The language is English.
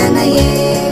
Oh